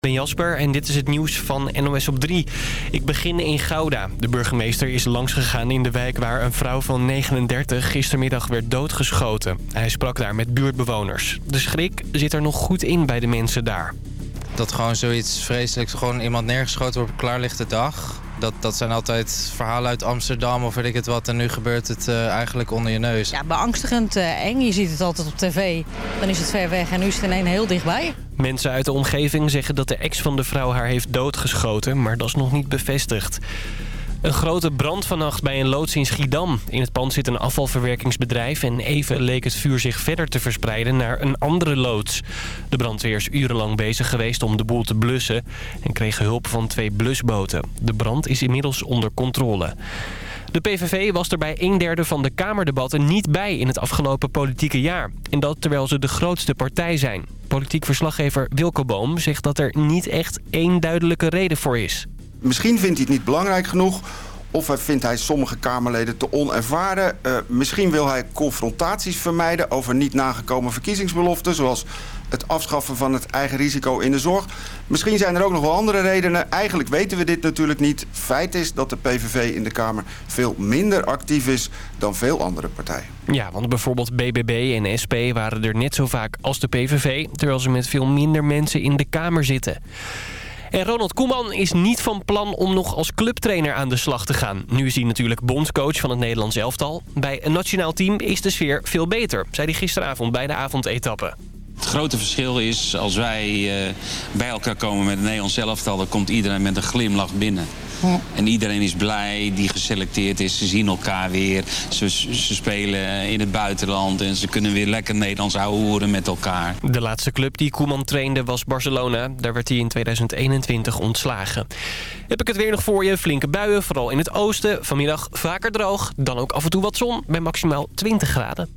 Ben Jasper en dit is het nieuws van NOS op 3. Ik begin in Gouda. De burgemeester is langsgegaan in de wijk waar een vrouw van 39 gistermiddag werd doodgeschoten. Hij sprak daar met buurtbewoners. De schrik zit er nog goed in bij de mensen daar. Dat gewoon zoiets vreselijks, gewoon iemand neergeschoten op een klaarlichte dag. Dat, dat zijn altijd verhalen uit Amsterdam of weet ik het wat. En nu gebeurt het uh, eigenlijk onder je neus. Ja, beangstigend uh, eng. Je ziet het altijd op tv. Dan is het ver weg en nu is het ineens heel dichtbij. Mensen uit de omgeving zeggen dat de ex van de vrouw haar heeft doodgeschoten. Maar dat is nog niet bevestigd. Een grote brand vannacht bij een loods in Schiedam. In het pand zit een afvalverwerkingsbedrijf... en even leek het vuur zich verder te verspreiden naar een andere loods. De brandweer is urenlang bezig geweest om de boel te blussen... en kreeg hulp van twee blusboten. De brand is inmiddels onder controle. De PVV was er bij een derde van de Kamerdebatten niet bij in het afgelopen politieke jaar. En dat terwijl ze de grootste partij zijn. Politiek verslaggever Wilco Boom zegt dat er niet echt één duidelijke reden voor is. Misschien vindt hij het niet belangrijk genoeg. Of vindt hij sommige Kamerleden te onervaren. Uh, misschien wil hij confrontaties vermijden over niet nagekomen verkiezingsbeloften... zoals het afschaffen van het eigen risico in de zorg. Misschien zijn er ook nog wel andere redenen. Eigenlijk weten we dit natuurlijk niet. Feit is dat de PVV in de Kamer veel minder actief is dan veel andere partijen. Ja, want bijvoorbeeld BBB en SP waren er net zo vaak als de PVV... terwijl ze met veel minder mensen in de Kamer zitten. En Ronald Koeman is niet van plan om nog als clubtrainer aan de slag te gaan. Nu is hij natuurlijk bondscoach van het Nederlands elftal. Bij een nationaal team is de sfeer veel beter, zei hij gisteravond bij de avondetappe. Het grote verschil is, als wij uh, bij elkaar komen met het Nederlands elftal... dan komt iedereen met een glimlach binnen. En iedereen is blij die geselecteerd is. Ze zien elkaar weer. Ze, ze spelen in het buitenland. En ze kunnen weer lekker Nederlands horen met elkaar. De laatste club die Koeman trainde was Barcelona. Daar werd hij in 2021 ontslagen. Heb ik het weer nog voor je. Flinke buien, vooral in het oosten. Vanmiddag vaker droog. Dan ook af en toe wat zon bij maximaal 20 graden.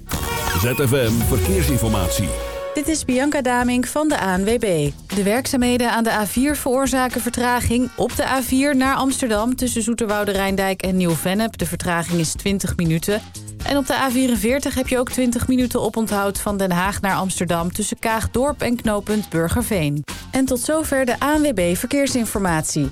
ZFM Verkeersinformatie. Dit is Bianca Damink van de ANWB. De werkzaamheden aan de A4 veroorzaken vertraging op de A4 naar Amsterdam... tussen Zoeterwoude Rijndijk en Nieuw-Vennep. De vertraging is 20 minuten. En op de A44 heb je ook 20 minuten oponthoud van Den Haag naar Amsterdam... tussen Kaagdorp en knooppunt Burgerveen. En tot zover de ANWB Verkeersinformatie.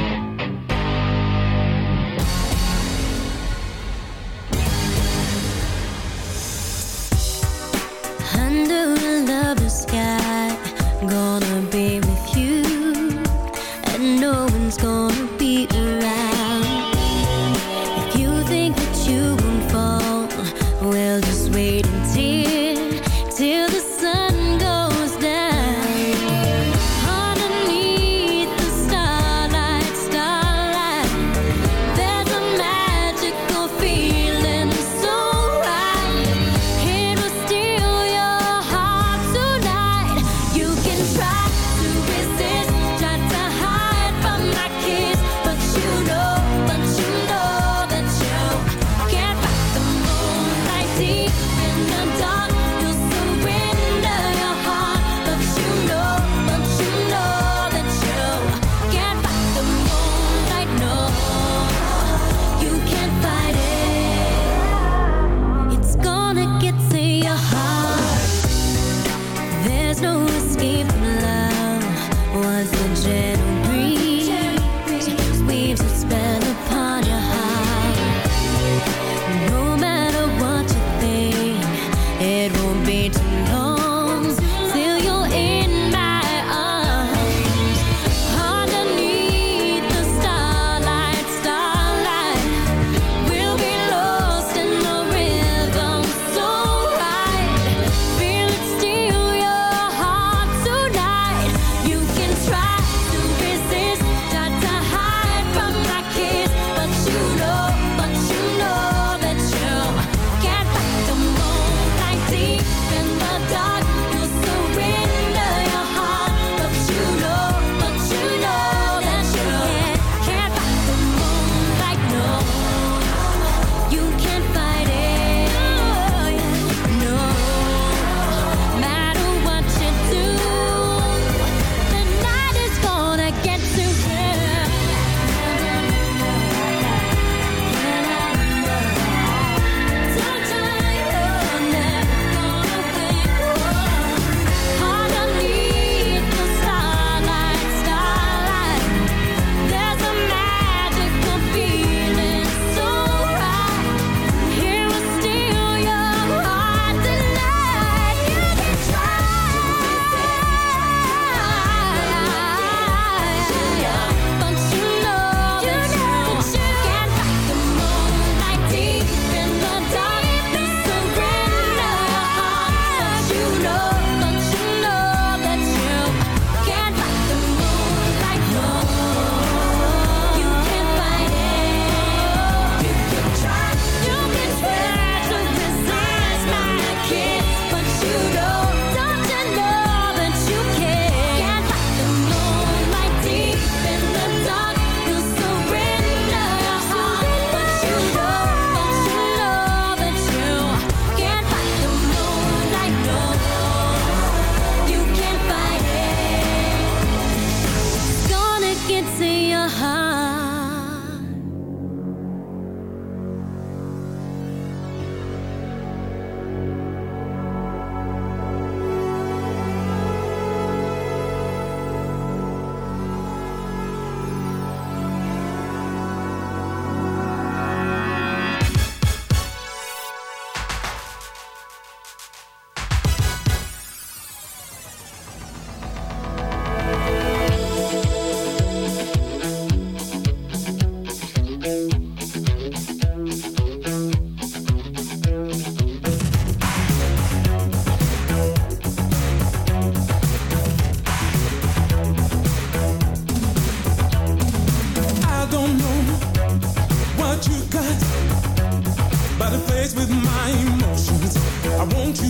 With my emotions. I want you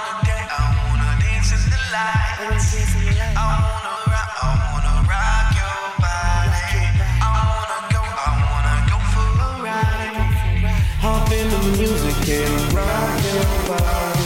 music and rock your body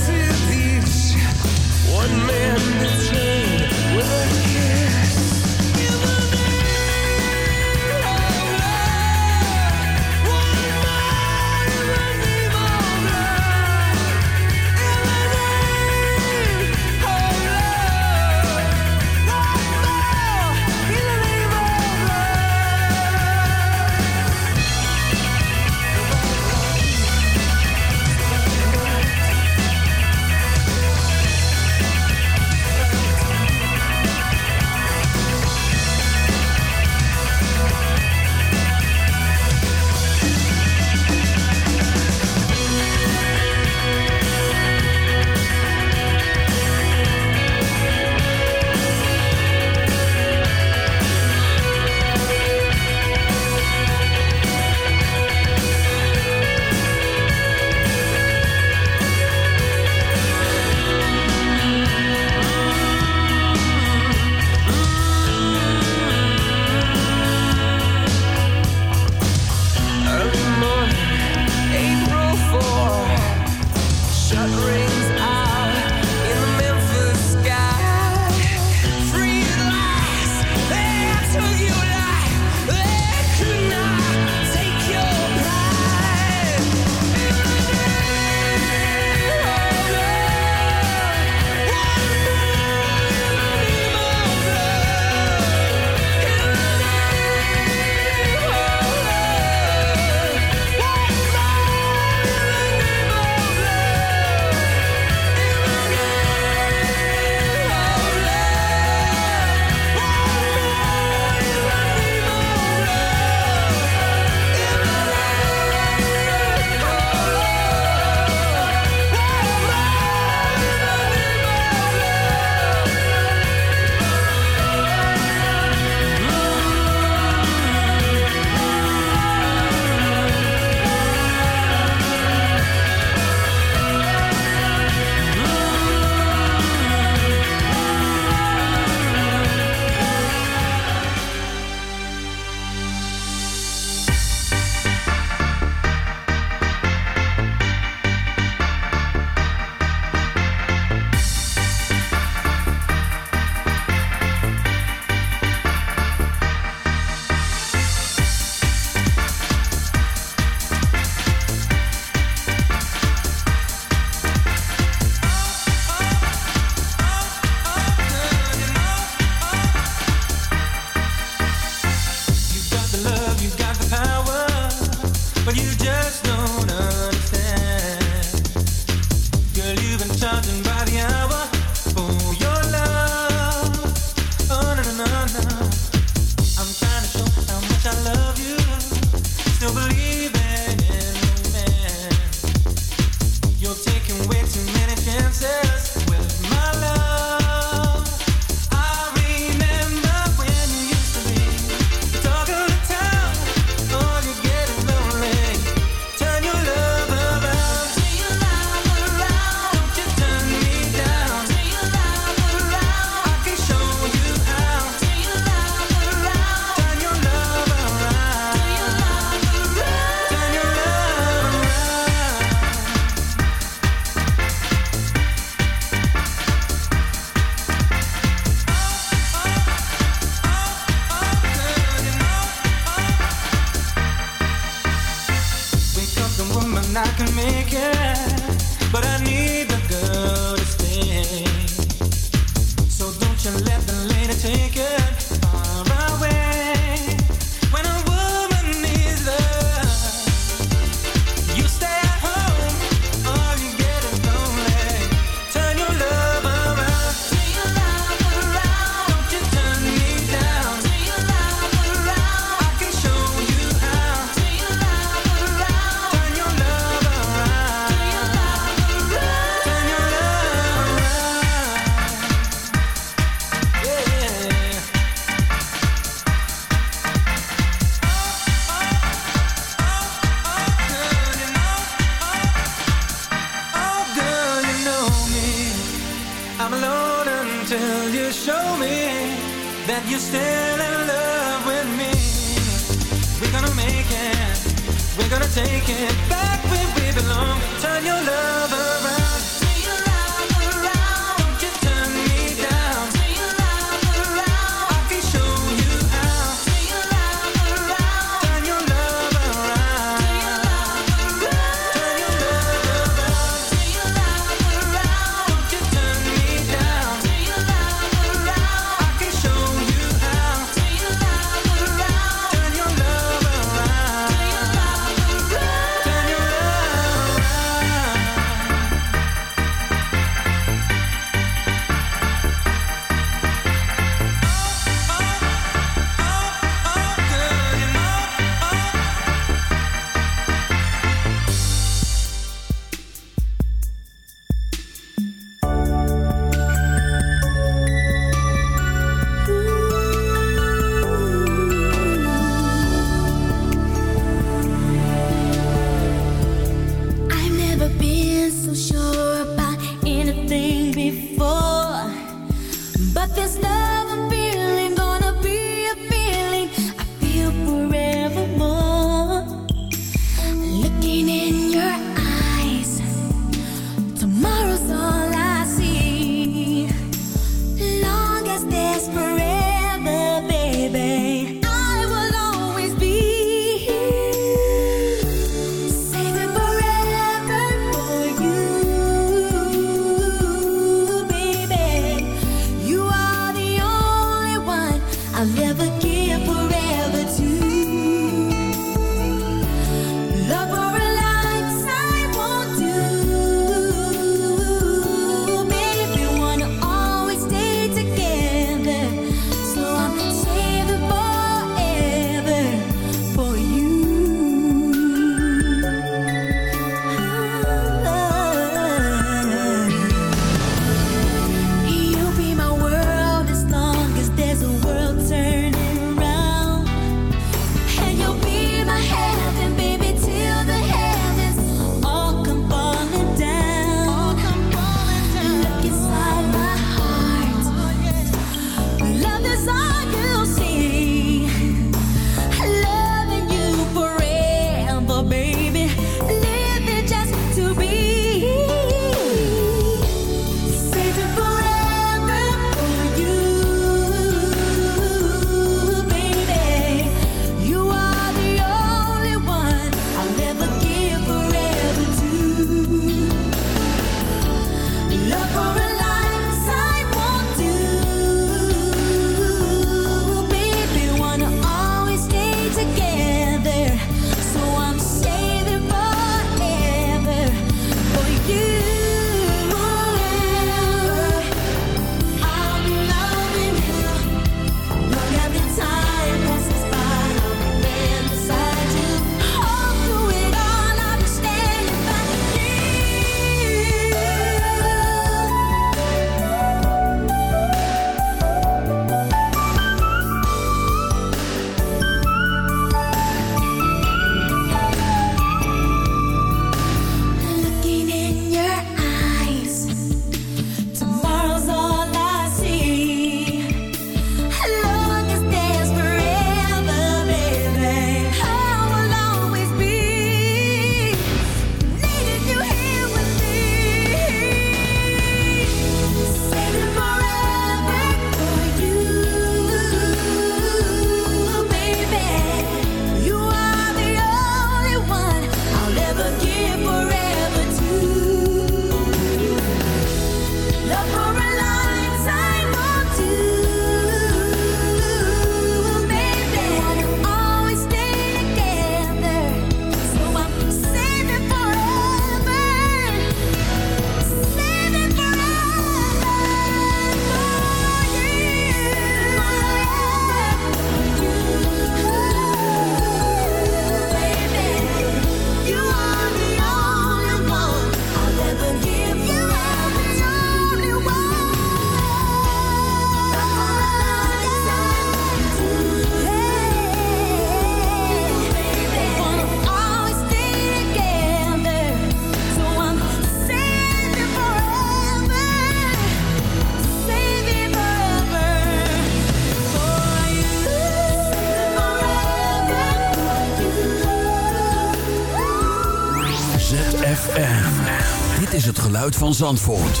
van Zandvoort.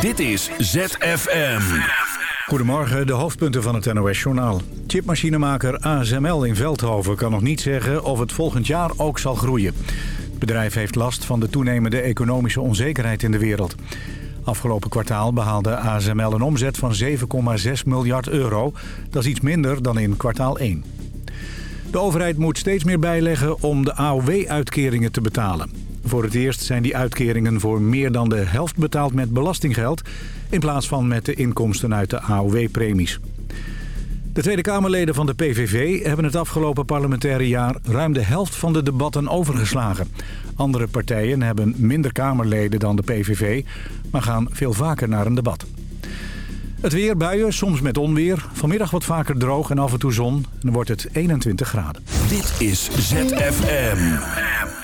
Dit is ZFM. Goedemorgen, de hoofdpunten van het NOS-journaal. Chipmachinemaker ASML in Veldhoven kan nog niet zeggen of het volgend jaar ook zal groeien. Het bedrijf heeft last van de toenemende economische onzekerheid in de wereld. Afgelopen kwartaal behaalde ASML een omzet van 7,6 miljard euro. Dat is iets minder dan in kwartaal 1. De overheid moet steeds meer bijleggen om de AOW-uitkeringen te betalen. Voor het eerst zijn die uitkeringen voor meer dan de helft betaald met belastinggeld... in plaats van met de inkomsten uit de AOW-premies. De Tweede Kamerleden van de PVV hebben het afgelopen parlementaire jaar... ruim de helft van de debatten overgeslagen. Andere partijen hebben minder Kamerleden dan de PVV... maar gaan veel vaker naar een debat. Het weer, buien, soms met onweer. Vanmiddag wat vaker droog en af en toe zon. Dan wordt het 21 graden. Dit is ZFM.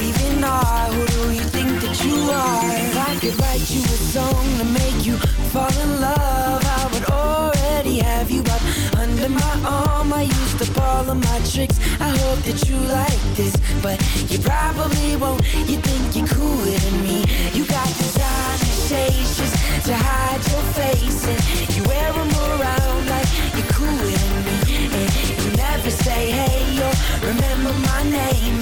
even are. Who do you think that you are? If I could write you a song to make you fall in love, I would already have you up under my arm. I used up all my tricks. I hope that you like this, but you probably won't. You think you're cooler than me. You got designer shades just to hide your face, and you wear them around like you're cooler than me. And you never say hey or remember my name,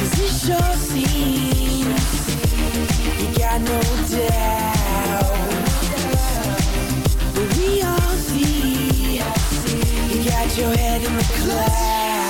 Cause it sure seems you got no doubt. But we all see you got your head in the clouds.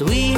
And